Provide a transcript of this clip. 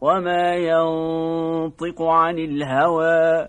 وما ينطق عن الهوى